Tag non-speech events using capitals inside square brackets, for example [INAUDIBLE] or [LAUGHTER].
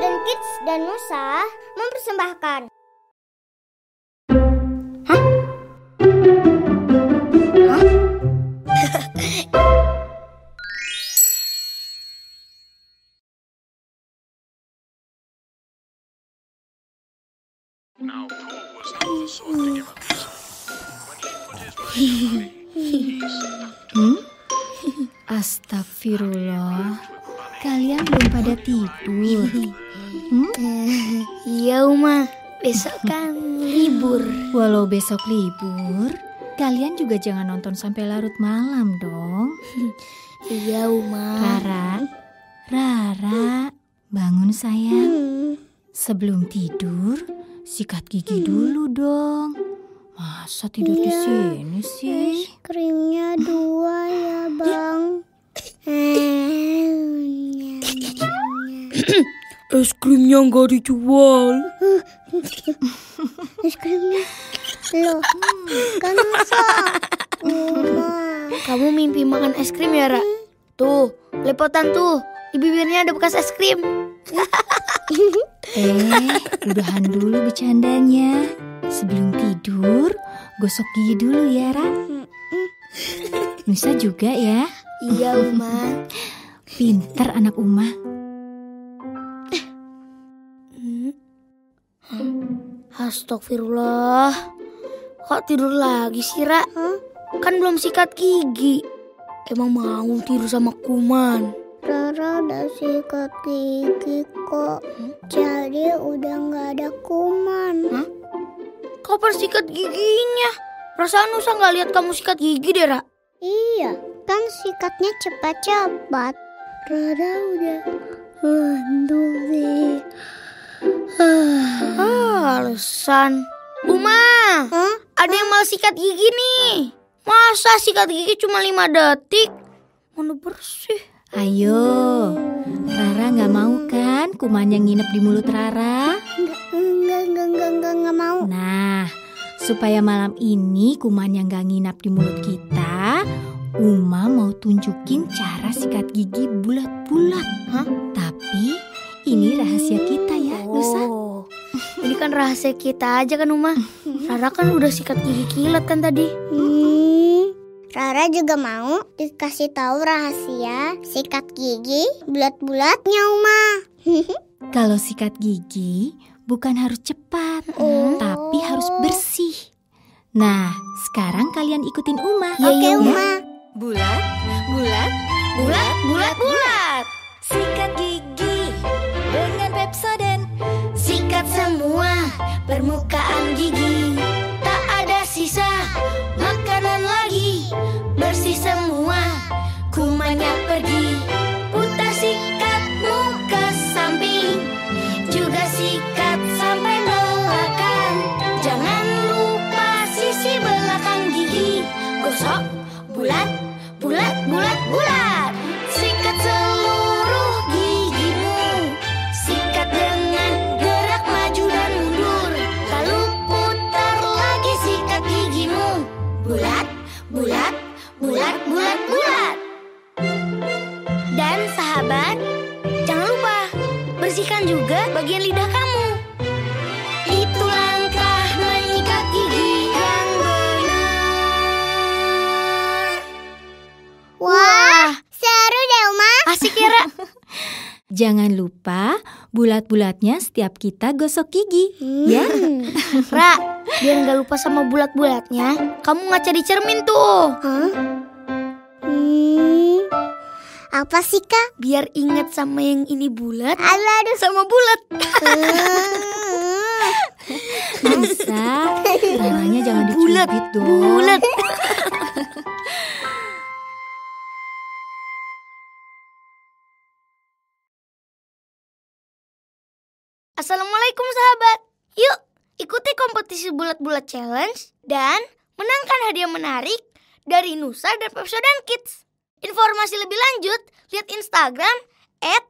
Pepsodent Kids dan Nusa mempersembahkan Now, Paul was not the sort to give up easily. When he put his money away, he stuck to it. Astagfirullah, kalian belum pada tidur. Hmm? Iya Uma, besok kan libur. Walau besok libur, kalian juga jangan nonton sampai larut malam dong. Iya Uma. Rara, Rara, bangun sayang. Sebelum tidur, sikat gigi dulu dong. Masa tidur di sini sih? krimnya dua ya bang. [CLEARS THROAT] Es krimnya nggak dijual. [LAUGHS] Es krimnya loh kan. Uma. Kamu mimpi makan es krim ya, Ra? Tuh, lepotan tuh. Di bibirnya ada bekas es krim. [LAUGHS] Eh, udahan dulu bercandanya. Sebelum tidur, gosok gigi dulu ya, Ra. Nusa juga ya. Iya Uma. Pinter anak Uma. Astagfirullah. Kok tidur lagi sih, Ra? Kan belum sikat gigi. Emang mau tidur sama kuman? Rara udah sikat gigi kok. Jadi udah nggak ada kuman. Kapan sikat giginya? Perasaan Nusa nggak lihat kamu sikat gigi deh, Ra. Iya, kan sikatnya cepat-cepat. Rara udah ngantuk sih. Alasan. Uma, Hah? ada yang malas sikat gigi nih. Masa sikat gigi cuma 5 detik? Mana bersih. Ayo, Rara nggak mau kan kuman yang nginep di mulut Rara? Enggak, enggak, enggak, enggak, enggak mau. Nah, supaya malam ini kuman yang gak nginap di mulut kita, Uma mau tunjukin cara sikat gigi bulat-bulat. Hah? Tapi ini rahasia kita ya, Nusa. Oh, kan rahasia kita aja kan Uma. [LAUGHS] Rara kan udah sikat gigi kilat kan tadi. Hmm, Rara juga mau dikasih tahu rahasia sikat gigi bulat-bulatnya Uma. [LAUGHS] Kalau sikat gigi bukan harus cepat, Oh. tapi harus bersih. Nah, sekarang kalian ikutin Uma. Ya, Oke ya, Uma. Bulat, permukaan gigi. Bulat, bulat, bulat, bulat, bulat. Dan sahabat, jangan lupa bersihkan juga bagian lidah kamu. Itu langkah menyikat gigi yang benar. Wah, seru deh Uma. Asik ya, Ra? [LAUGHS] Jangan lupa bulat-bulatnya setiap kita gosok gigi, ya. Ra, biar nggak lupa sama bulat-bulatnya, kamu ngaca di cermin tuh. Hmm, apa sih kak? Biar ingat sama yang ini bulat, Alah, aduh. sama bulat. [LAUGHS] Masa tangannya jangan Bulat, dicubit dong. bulat. [LAUGHS] Assalamualaikum sahabat. Yuk, ikuti kompetisi bulat-bulat challenge dan menangkan hadiah menarik dari Nusa dan Pepsodent Kids. Informasi lebih lanjut, lihat Instagram @tanyapepsoden